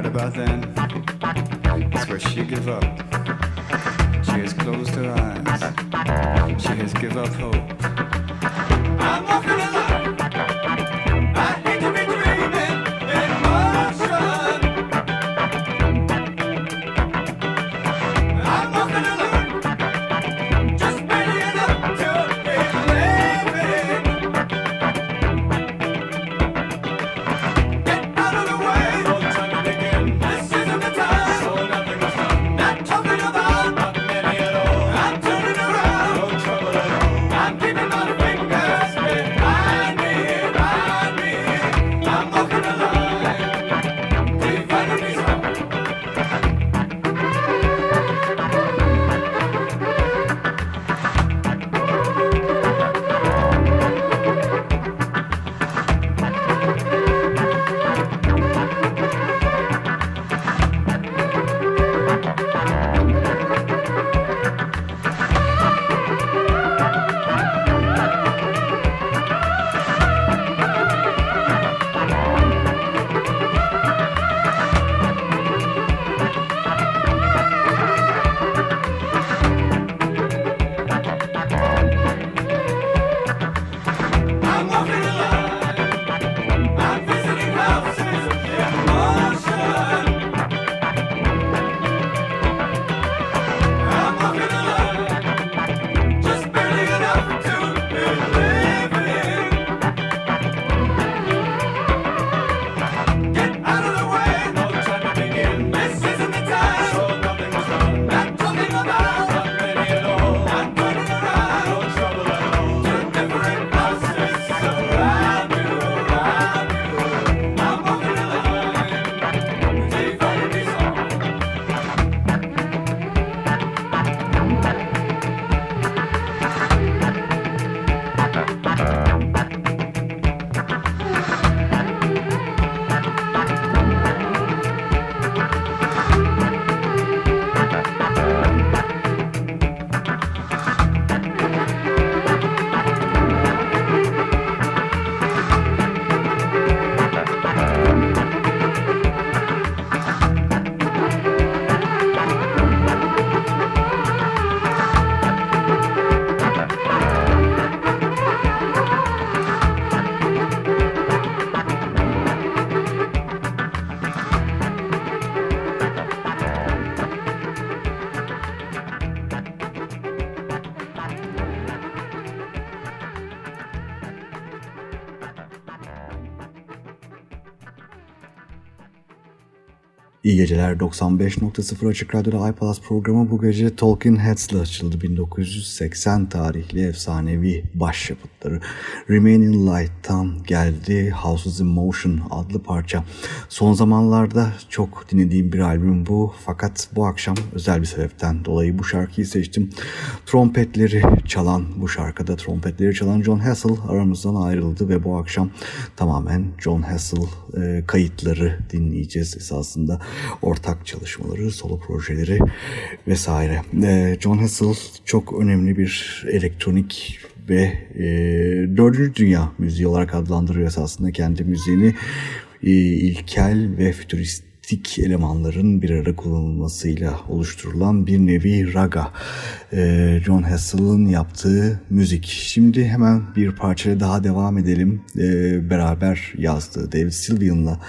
right about then is where she give up. She has closed her eyes. She has give up hope. I'm walking alone. Geceler 95.0 Açık Radyo'da iPalaz programı bu gece Talking Heads'la açıldı. 1980 tarihli efsanevi başyapıtları Remaining Light'tan geldi Houses in Motion adlı parça. Son zamanlarda çok dinlediğim bir albüm bu fakat bu akşam özel bir sebepten dolayı bu şarkıyı seçtim. Trompetleri çalan bu şarkıda trompetleri çalan John Hassel aramızdan ayrıldı ve bu akşam tamamen John Hassel e, kayıtları dinleyeceğiz esasında ortak çalışmaları, solo projeleri vesaire. Ee, John Hassel çok önemli bir elektronik ve e, dördüncü dünya müziği olarak adlandırıyor esasında kendi müziğini. E, ilkel ve fütürist mistik elemanların bir arada kullanılmasıyla oluşturulan bir nevi raga. Ee, John Hassel'ın yaptığı müzik. Şimdi hemen bir parçayla daha devam edelim. Ee, beraber yazdığı, David Sylvian'la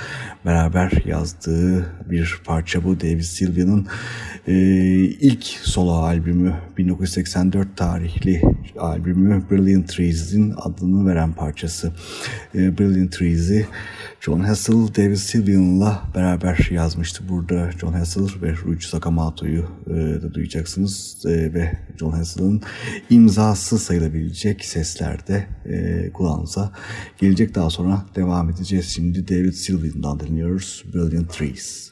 beraber yazdığı bir parça bu. David Sylvian'ın e, ilk solo albümü 1984 tarihli albümü Brilliant Trees'in adını veren parçası. E, Brilliant Trees'i John Hassel, David Sylvian'la beraber yazmıştı. Burada John Hassel ve Ruichi Sakamoto'yu e, da duyacaksınız. E, ve John Hassel'ın imzası sayılabilecek seslerde e, kulağınıza gelecek. Daha sonra devam edeceğiz. Şimdi David Sylvian'dan dinliyoruz. Brilliant Trees.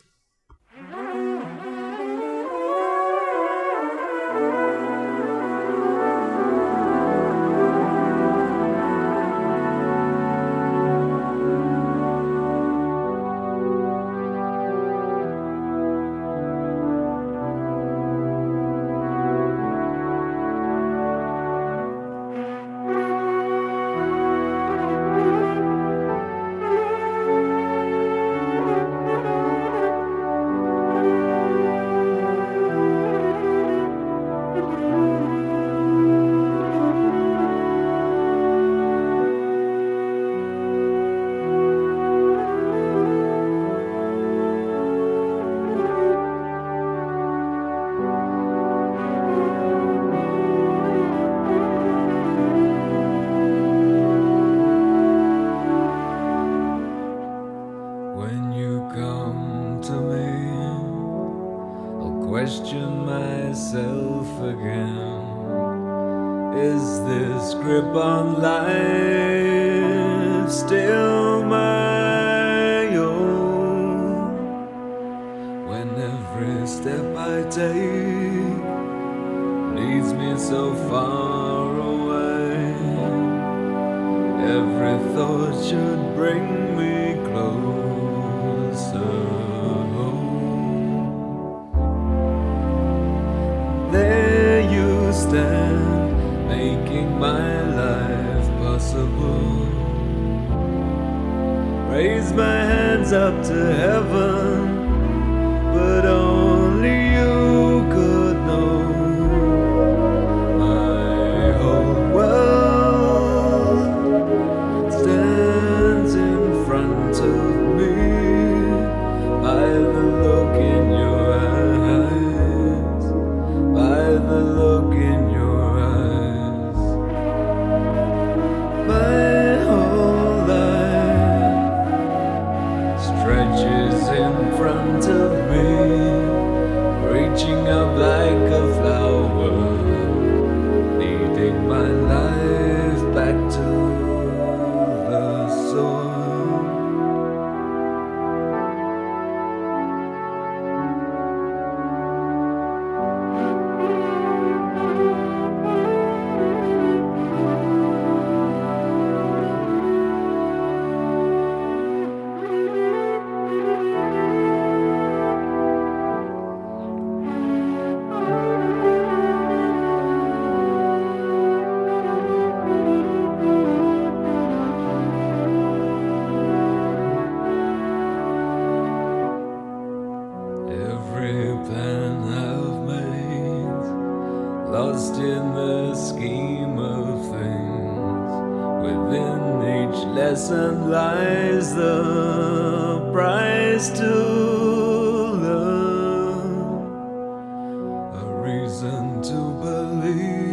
and every step I take leads me so far away. Every thought should bring me closer home. There you stand, making my life possible. Raise my hands up to heaven but oh. Each lesson lies the price to learn, a reason to believe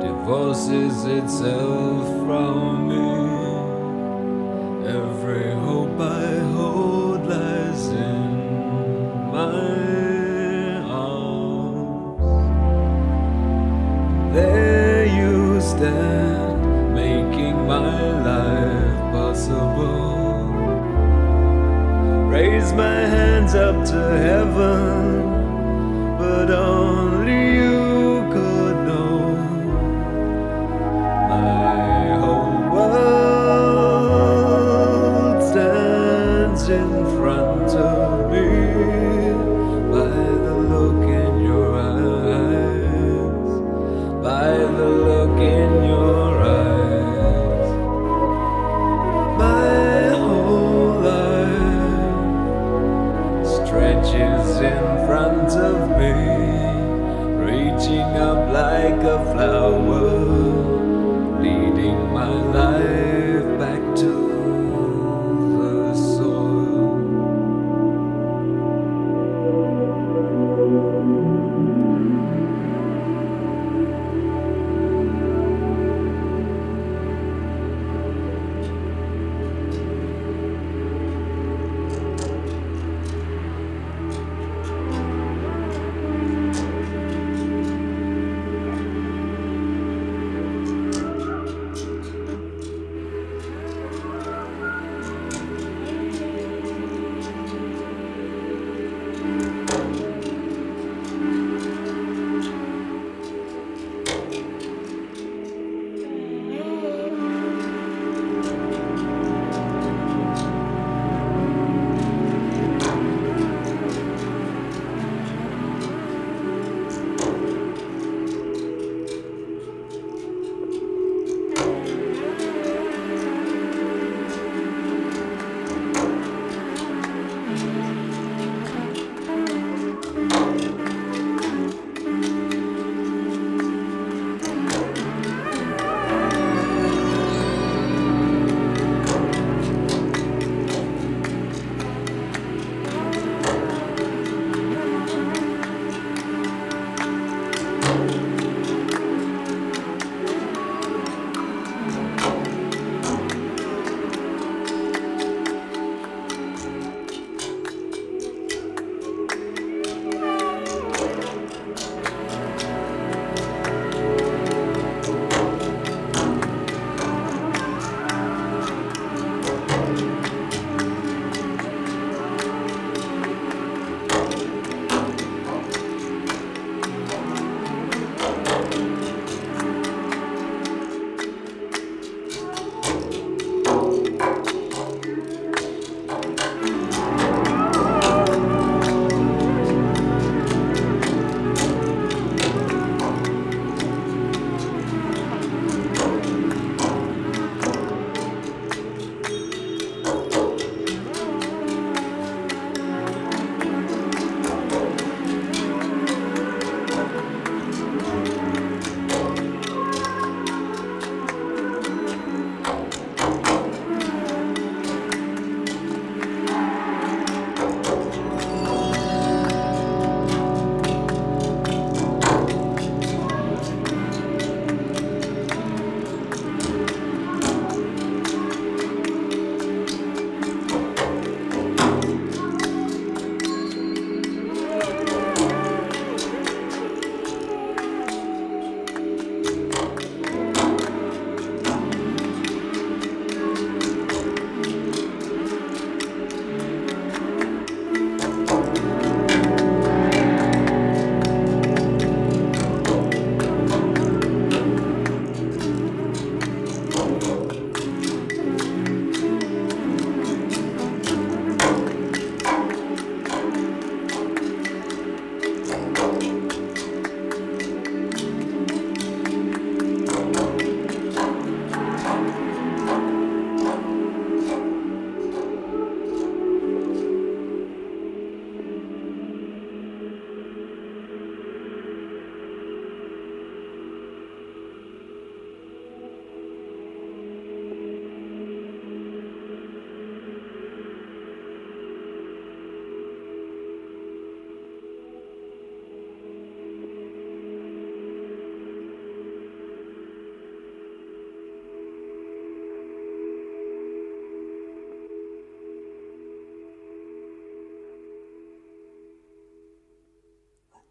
divorces itself from me. Every hope I hold lies in my arms. There you stand. Life possible. Raise my hands up to heaven, but only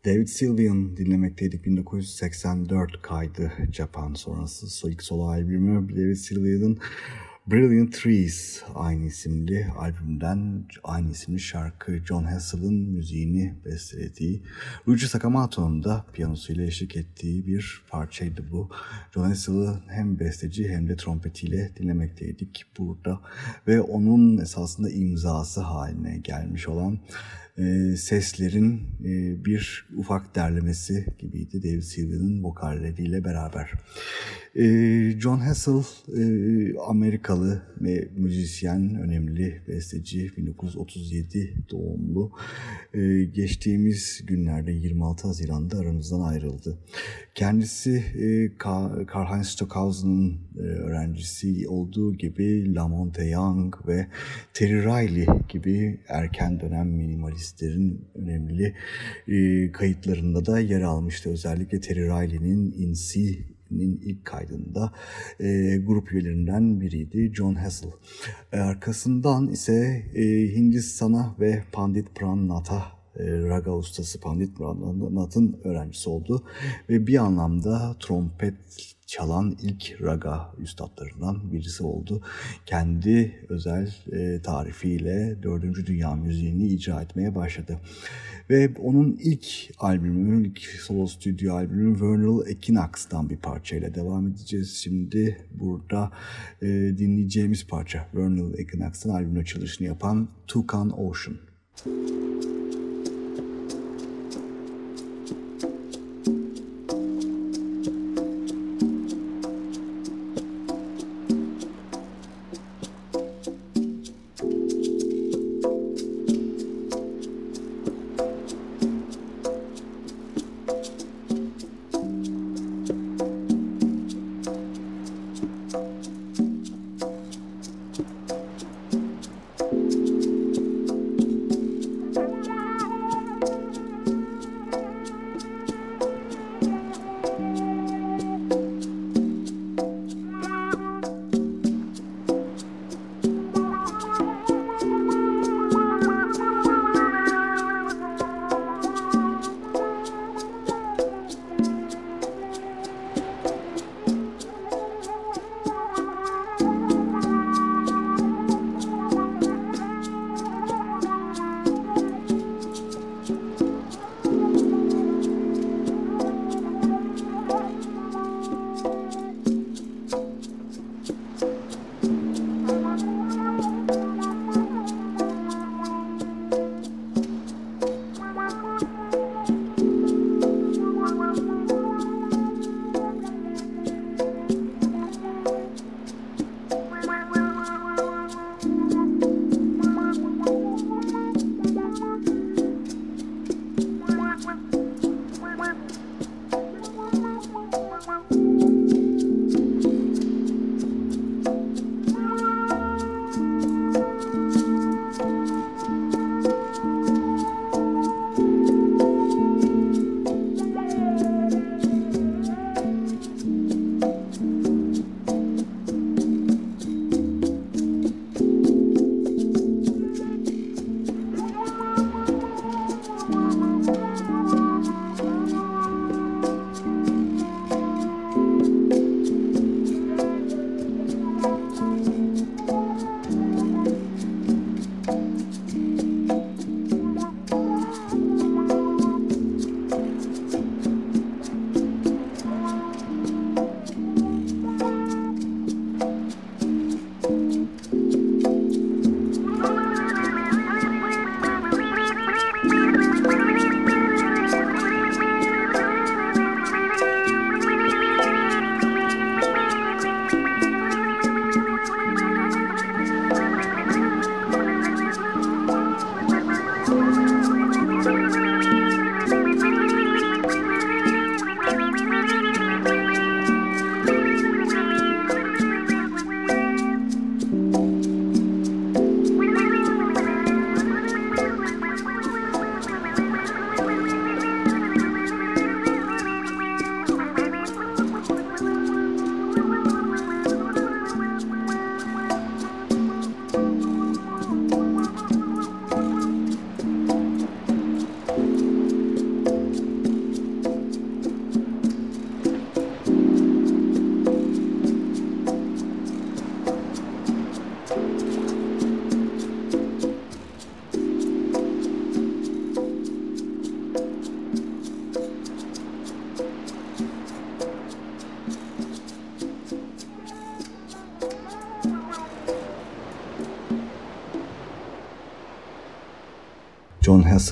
David Sylvian dinlemekteydik. 1984 kaydı Japan sonrası. İlk solo albümü David Sylvian'ın Brilliant Trees aynı isimli albümden aynı isimli şarkı John Hassel'ın müziğini bestelediği Ruchi Sakamoto'nun da piyanosuyla eşlik ettiği bir parçaydı bu. John Hassel'ı hem besteci hem de trompetiyle dinlemekteydik burada ve onun esasında imzası haline gelmiş olan e, seslerin e, bir ufak derlemesi gibiydi David Sylvian'ın vokalleriyle beraber. E, John Hassell e, Amerikalı ve müzisyen, önemli besteci 1937 doğumlu. E, geçtiğimiz günlerde 26 Haziran'da aramızdan ayrıldı. Kendisi e, Karl-Heinz Stockhausen'ın e, öğrencisi olduğu gibi Lamonte Young ve Terry Riley gibi erken dönem minimalistlerin önemli e, kayıtlarında da yer almıştı. Özellikle Terry Riley'nin In C'nin ilk kaydında e, grup üyelerinden biriydi John Hassell. E, arkasından ise e, Hindistan'a ve Pandit Pran Natha raga ustası Pandit Pranat'ın öğrencisi oldu ve bir anlamda trompet çalan ilk raga üstadlarından birisi oldu. Kendi özel e, tarifiyle 4. Dünya müziğini icra etmeye başladı. Ve onun ilk albümü, ilk solo stüdyo albümü Vernal Equinox'tan bir parçayla devam edeceğiz. Şimdi burada e, dinleyeceğimiz parça Vernal Equinox'tan albüm açılışını yapan Toucan Ocean. Müzik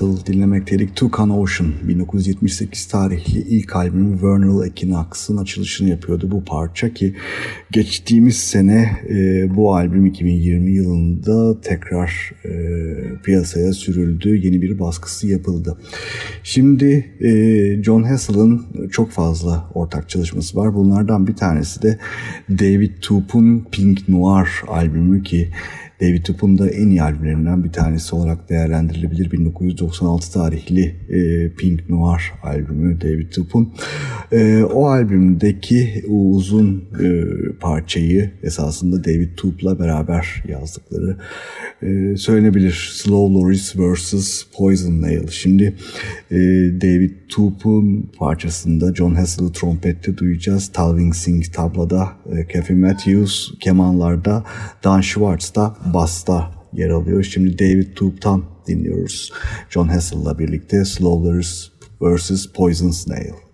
Hassel dinlemekteydik. Toucan Ocean 1978 tarihli ilk albümü Vernal Equinox'ın açılışını yapıyordu bu parça ki geçtiğimiz sene e, bu albüm 2020 yılında tekrar e, piyasaya sürüldü. Yeni bir baskısı yapıldı. Şimdi e, John Hassel'ın çok fazla ortak çalışması var. Bunlardan bir tanesi de David Toop'un Pink Noir albümü ki David Tup'un da en iyi albümlerinden bir tanesi olarak değerlendirilebilir. 1996 tarihli e, Pink Noir albümü David Tup'un. E, o albümdeki o uzun e, parçayı esasında David Tup'la beraber yazdıkları e, söylenebilir. Slow Loris vs. Poison Nail. Şimdi e, David Tup'un parçasında John Hassel'ı trompette duyacağız. Talvin Singh tablada, e, Kathy Matthews kemanlarda, Dan Schwartz da basta yer alıyor. Şimdi David Tup'tan dinliyoruz. John Hassel'la birlikte Slow Loris vs. Poison Snail.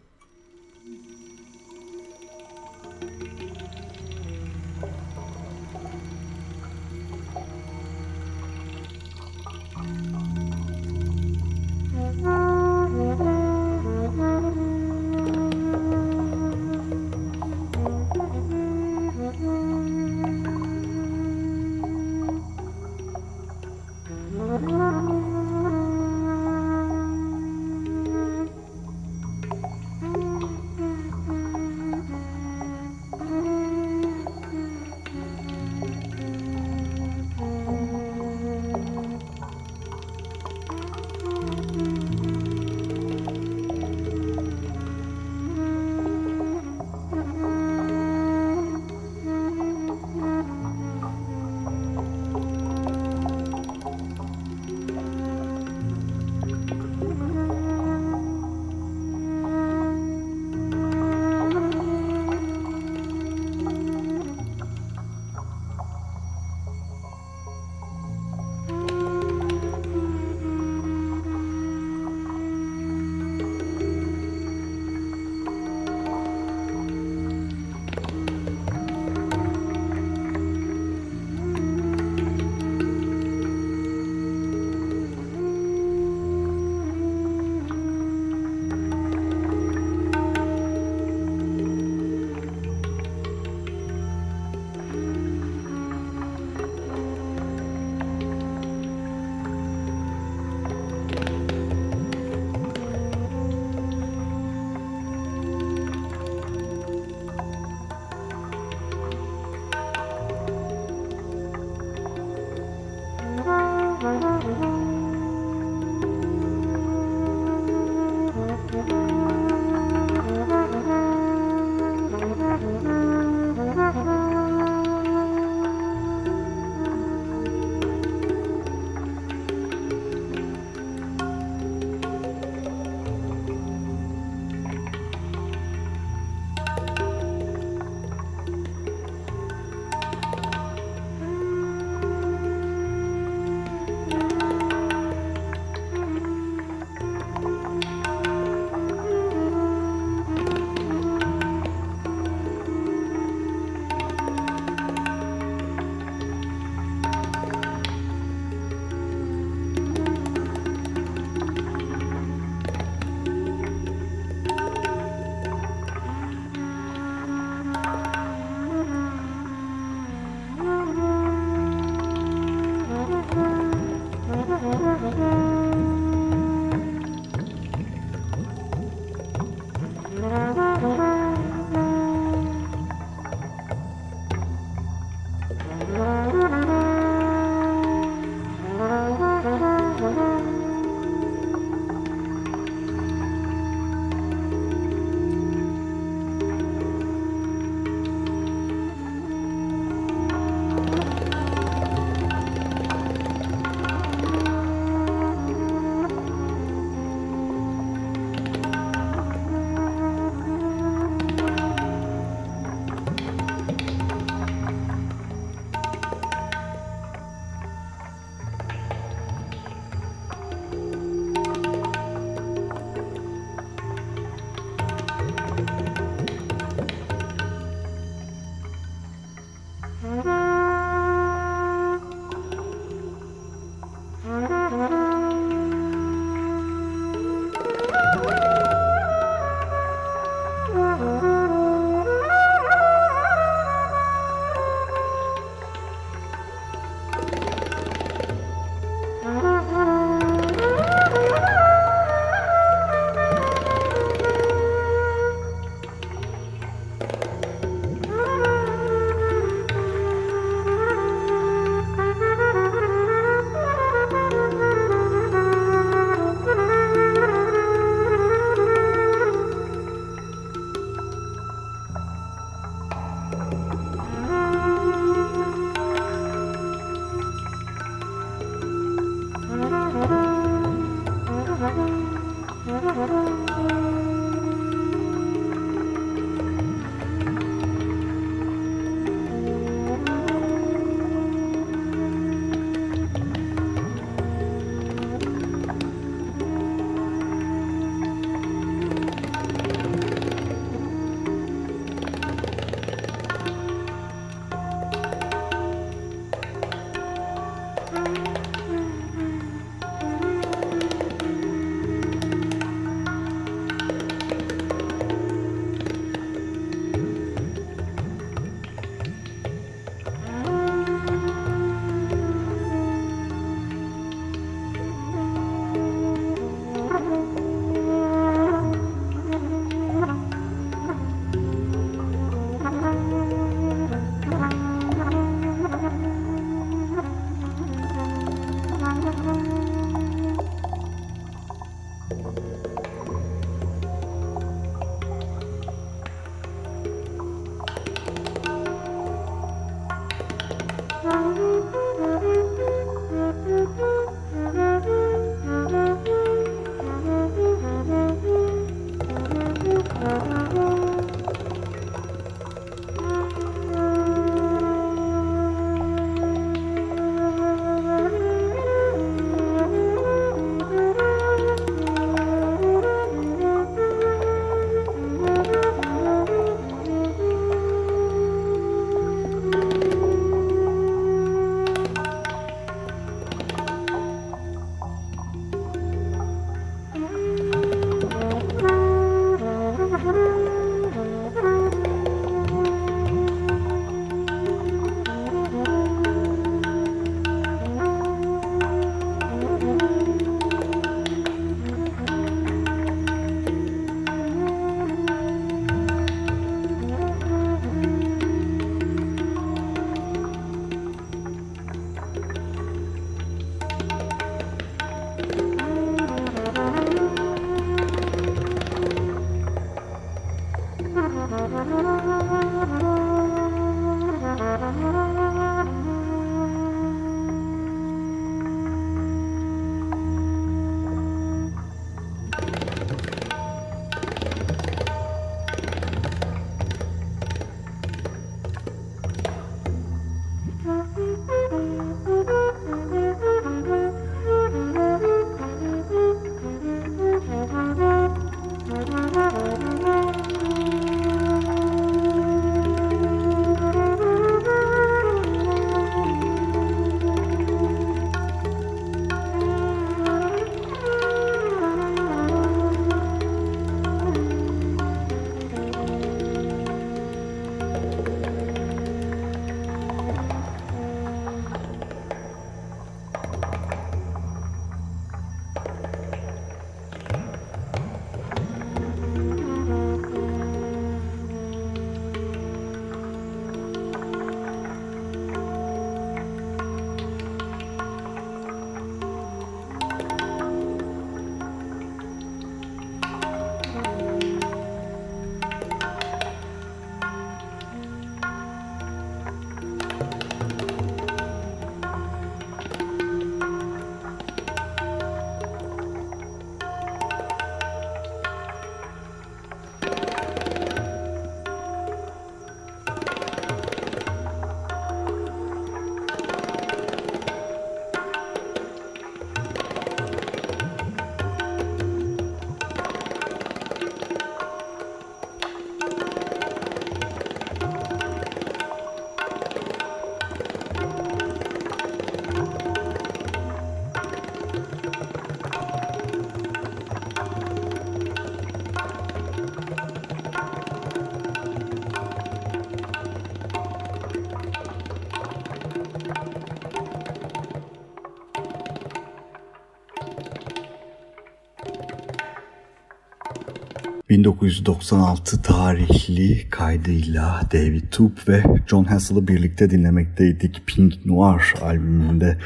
1996 tarihli kaydıyla David Toop ve John Hassel'ı birlikte dinlemekteydik. Pink Noir albümünde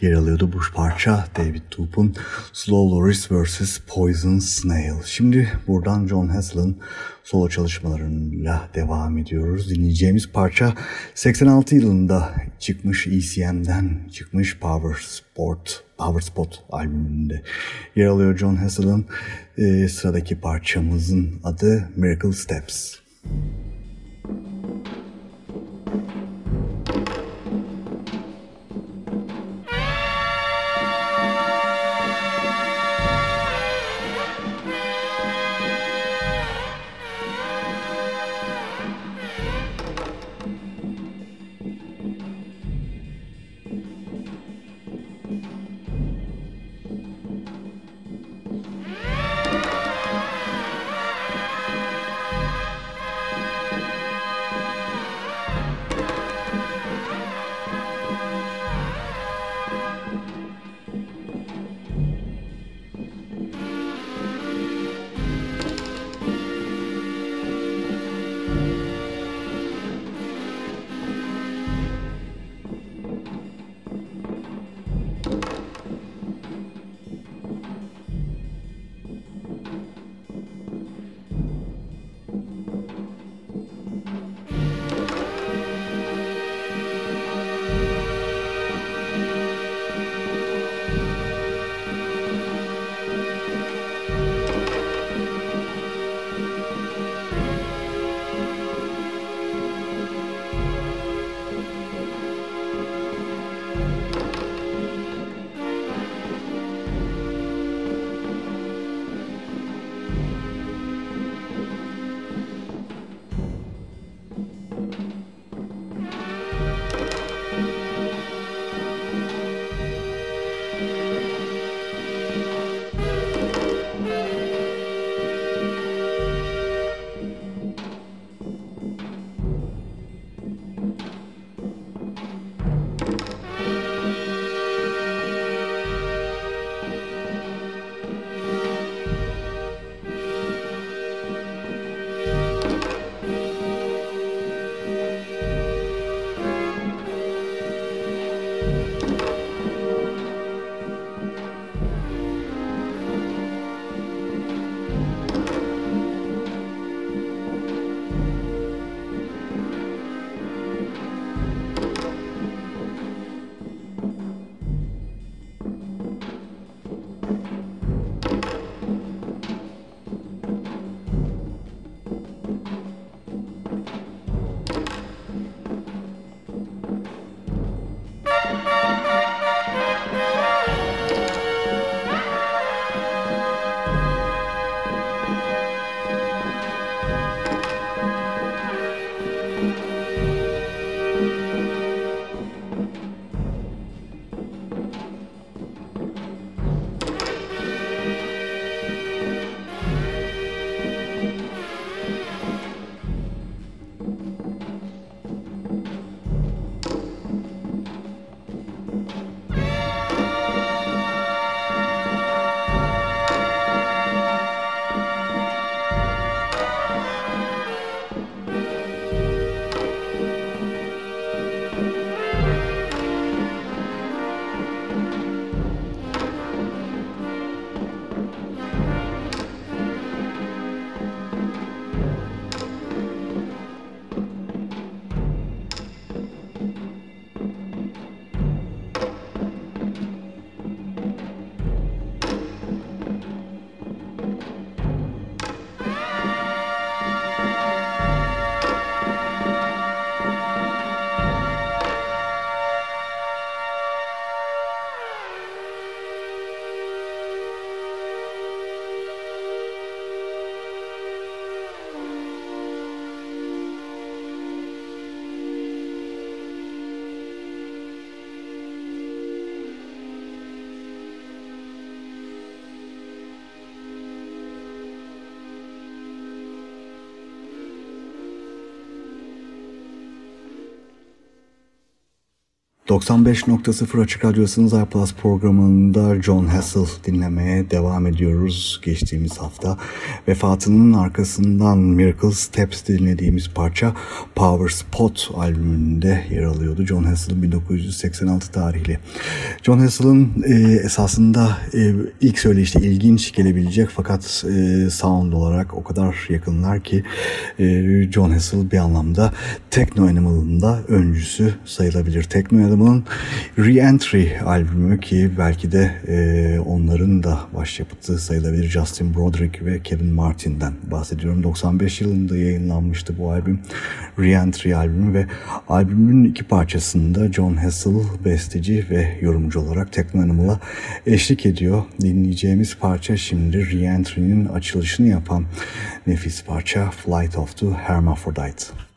yer alıyordu bu parça David Toop'un Slow Loris vs. Poison Snail. Şimdi buradan John Hassel'ın solo çalışmalarıyla devam ediyoruz. Dinleyeceğimiz parça 86 yılında çıkmış ECM'den çıkmış Power Sport Power Spot albümünde yer alıyor John Hassel'ın e, sıradaki parçamızın adı Miracle Steps. 95.0 Açık Radyosu'nun iPlus programında John Hassel dinlemeye devam ediyoruz. Geçtiğimiz hafta vefatının arkasından Miracle Steps dinlediğimiz parça Power Spot albümünde yer alıyordu. John Hassel'ın 1986 tarihli. John Hassel'ın e, esasında e, ilk söyleyişte ilginç gelebilecek fakat e, sound olarak o kadar yakınlar ki e, John Hassel bir anlamda Techno Animal'ın da öncüsü sayılabilir. Techno Animal Adam'ın Re-Entry albümü ki belki de e, onların da başyapıtı sayılabilir Justin Broderick ve Kevin Martin'den bahsediyorum. 95 yılında yayınlanmıştı bu albüm Re-Entry albümü ve albümün iki parçasında John Hassel besteci ve yorumcu olarak Techno Animal'a eşlik ediyor. Dinleyeceğimiz parça şimdi Re-Entry'nin açılışını yapan nefis parça Flight of the Hermaphrodite.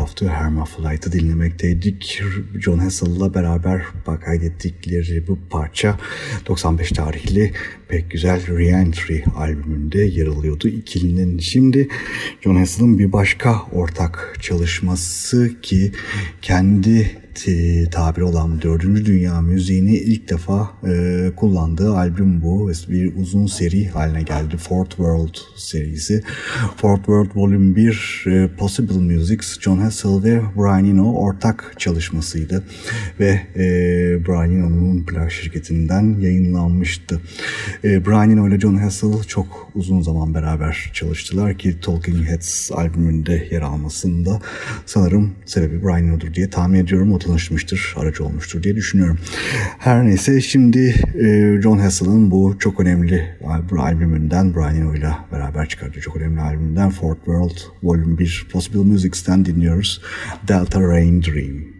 After Hermaphrodite'ı dinlemekteydik. John Hassel'la beraber kaydettikleri bu parça 95 tarihli pek güzel Reentry albümünde yer alıyordu ikilinin. Şimdi John Hassel'ın bir başka ortak çalışması ki kendi tabiri olan dördüncü dünya müziğini ilk defa e, kullandığı albüm bu. Bir uzun seri haline geldi. Fourth World serisi. Fourth World Volume 1 e, Possible Music John Hassel ve Brian Eno ortak çalışmasıydı. Ve e, Brian Eno'nun plak şirketinden yayınlanmıştı. E, Brian Eno ile John Hassel çok uzun zaman beraber çalıştılar ki Talking Heads albümünde yer almasında sanırım sebebi Brian Eno'dur diye tahmin ediyorum. O tanışmıştır, aracı olmuştur diye düşünüyorum. Her neyse şimdi e, John Hassel'ın bu çok önemli albümünden Brian Eno ile beraber çıkardığı çok önemli albümünden Fourth World Volume 1 Possible Musics'ten dinliyoruz. Delta Rain Dream.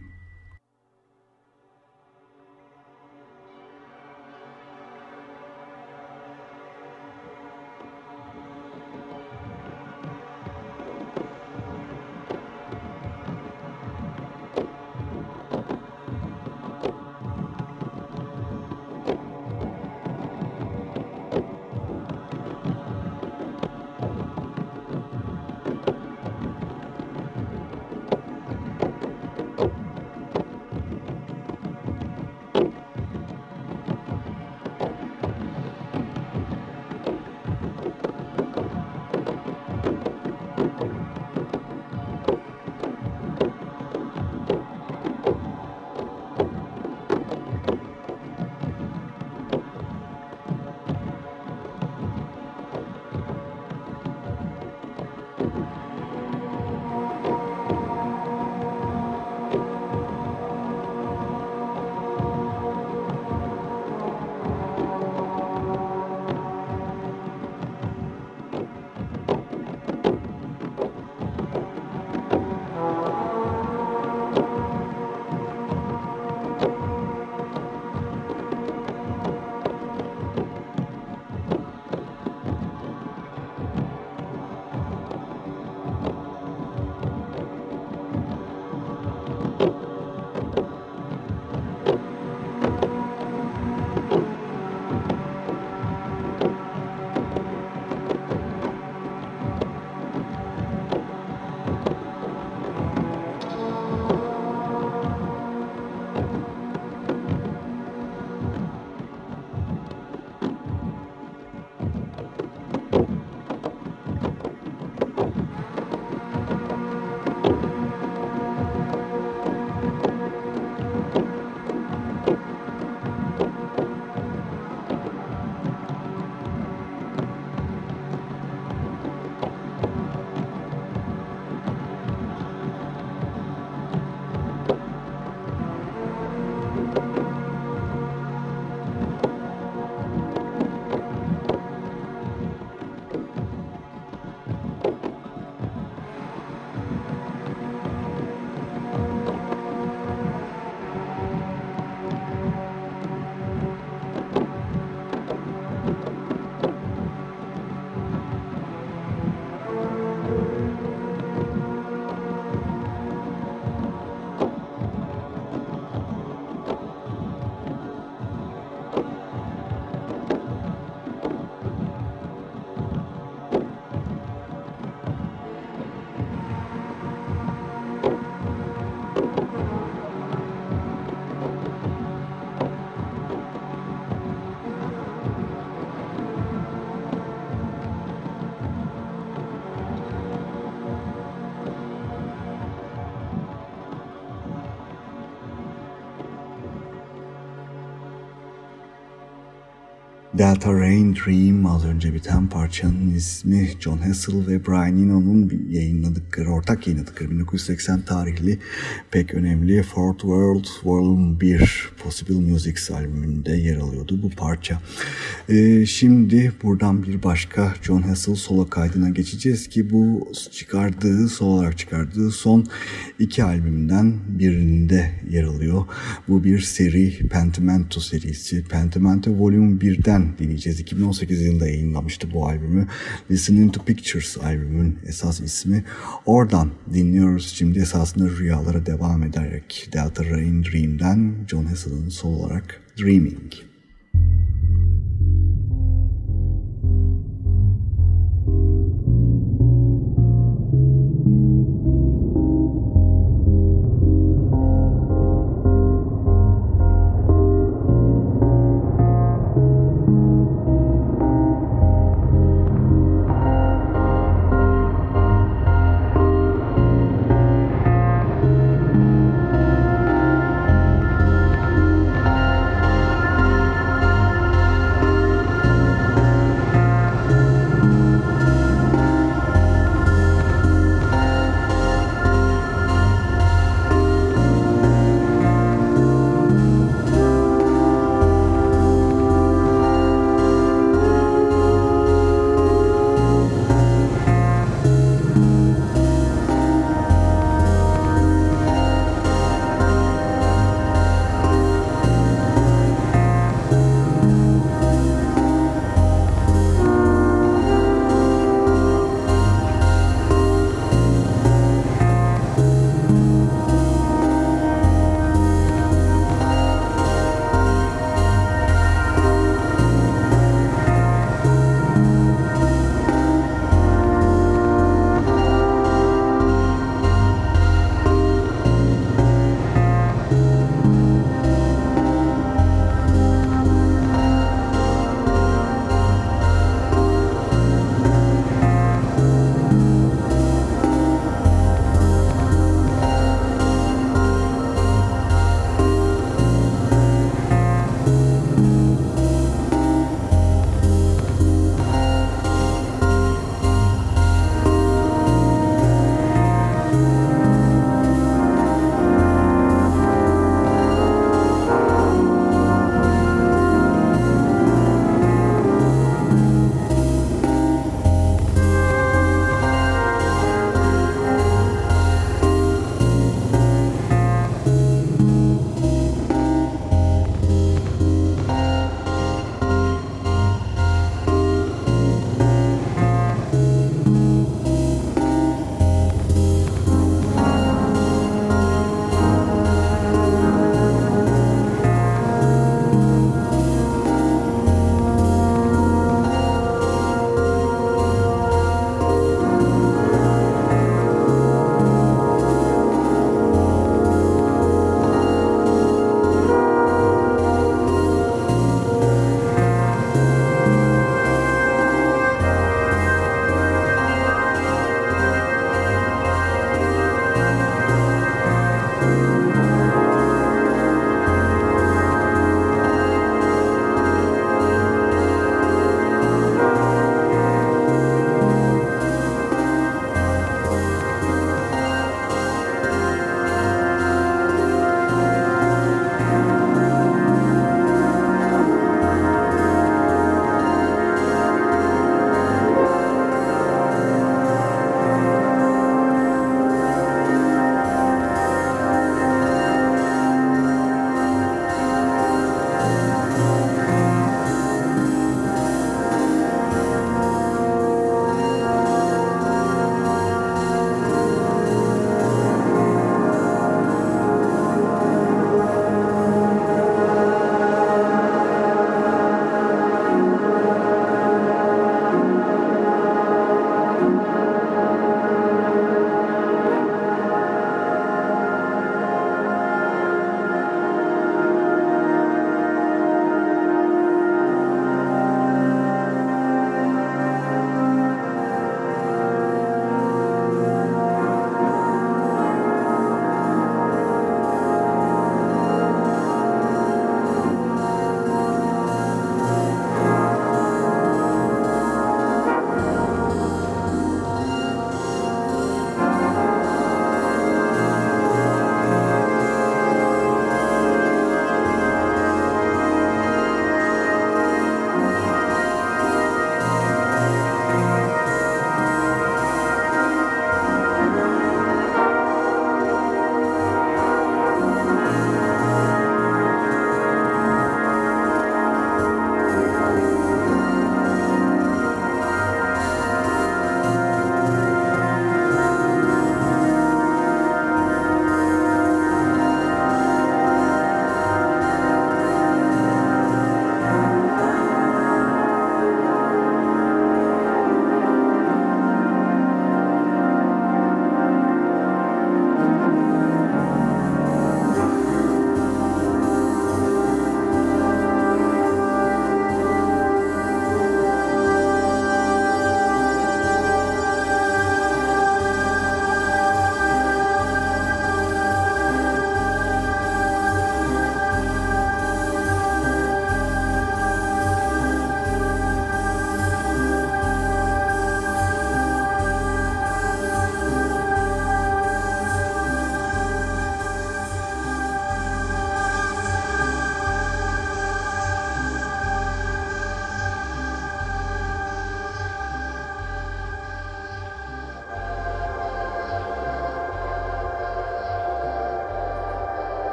Delta Rain Dream az önce biten parçanın ismi John Hassel ve Brian Eno'nun yayınladıkları, ortak yayınladıkları 1980 tarihli pek önemli Fourth World Volume 1 Possible Music albümünde yer alıyordu bu parça. Ee, şimdi buradan bir başka John Hassel solo kaydına geçeceğiz ki bu çıkardığı, solo olarak çıkardığı son iki albümden birinde yer alıyor. Bu bir seri Pentimento serisi. Pentimento Volume 1'den Again dinleyeceğiz. 2018 yılında yayınlamıştı bu albümü. Listening to Pictures albümün esas ismi. Oradan dinliyoruz. Şimdi esasında rüyalara devam ederek Delta Rain Dream'den John Hassel'ın sol olarak Dreaming.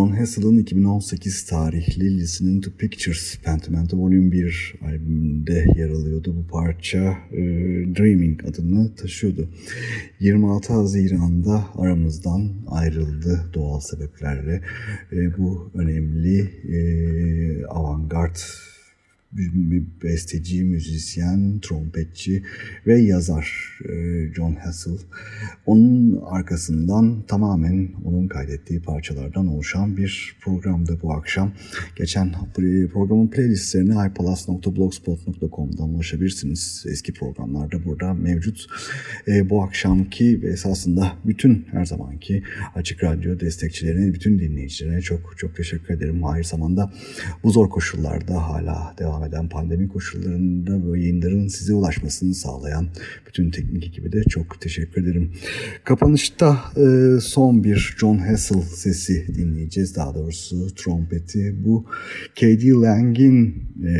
John Hassel'ın 2018 tarihli Listening to Pictures Pentimento Volume 1 albümünde yer alıyordu. Bu parça e, Dreaming adını taşıyordu. 26 Haziran'da aramızdan ayrıldı doğal sebeplerle. E, bu önemli e, avantgard besteci, müzisyen, trompetçi ve yazar John Hassel. Onun arkasından tamamen onun kaydettiği parçalardan oluşan bir programda bu akşam. Geçen programın playlistlerine ipalas.blogspot.com'dan ulaşabilirsiniz. Eski programlarda burada mevcut. E, bu akşamki ve esasında bütün her zamanki Açık Radyo destekçilerine, bütün dinleyicilerine çok çok teşekkür ederim. Aynı zamanda bu zor koşullarda hala devam eden pandemi koşullarında bu yayınların size ulaşmasını sağlayan bütün teknik ekibi de çok teşekkür ederim. Kapanışta e, son bir John Hassel sesi dinleyeceğiz. Daha doğrusu trompeti. Bu K.D. Lang'in e,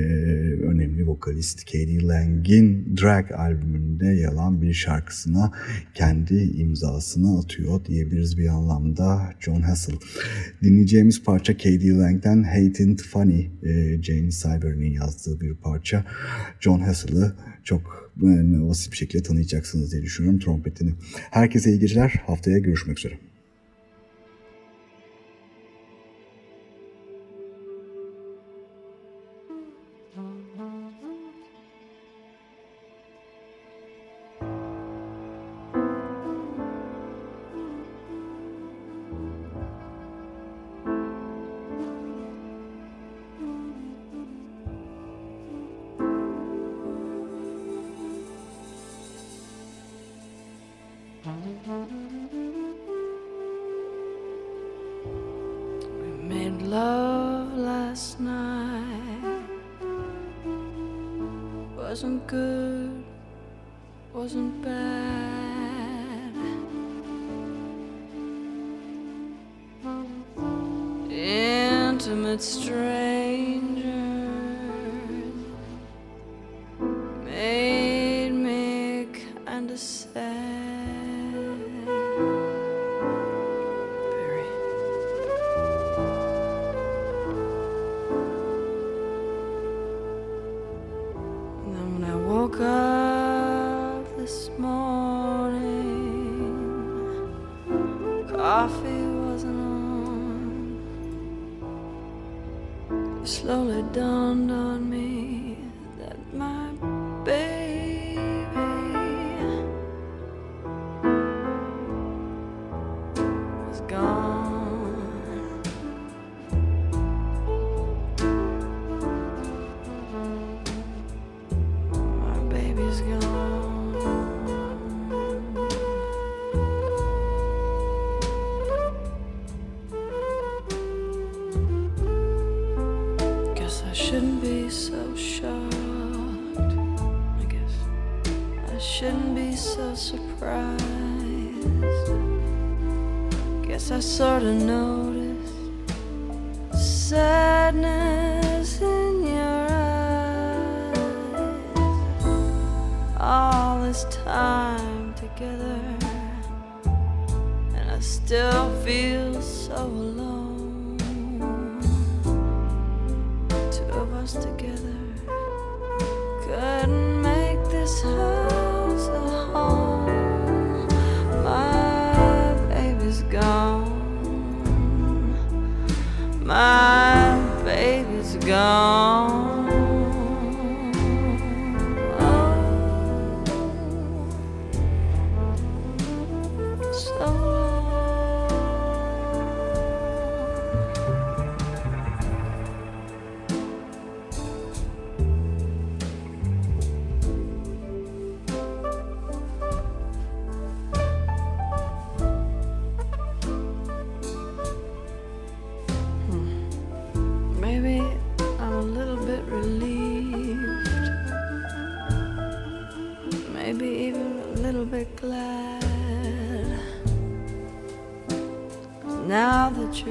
önemli vokalist K.D. Lang'in Drag albümünde yalan bir şarkısına kendi imzasını atıyor diyebiliriz bir anlamda John Hassel. Dinleyeceğimiz parça K.D. Lang'den Hating Funny e, Jane Siberney'in yazdığı bir parça. John Hassel'ı çok basit bir şekilde tanıyacaksınız diye düşünüyorum trompetini. Herkese iyi geceler. Haftaya görüşmek üzere.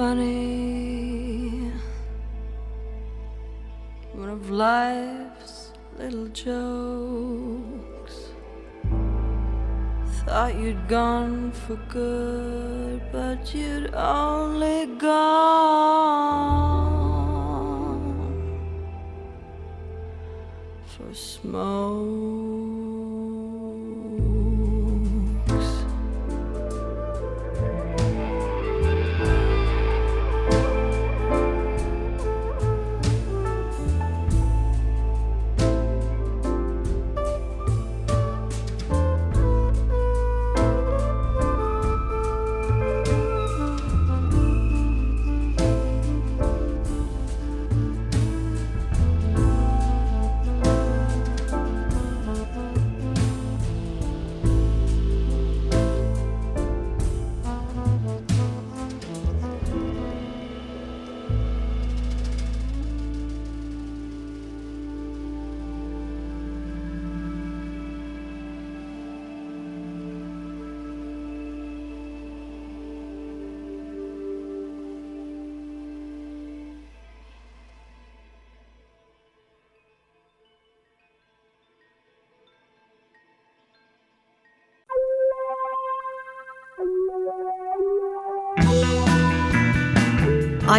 funny? One of life's little jokes. Thought you'd gone for good, but you'd only gone for smokes.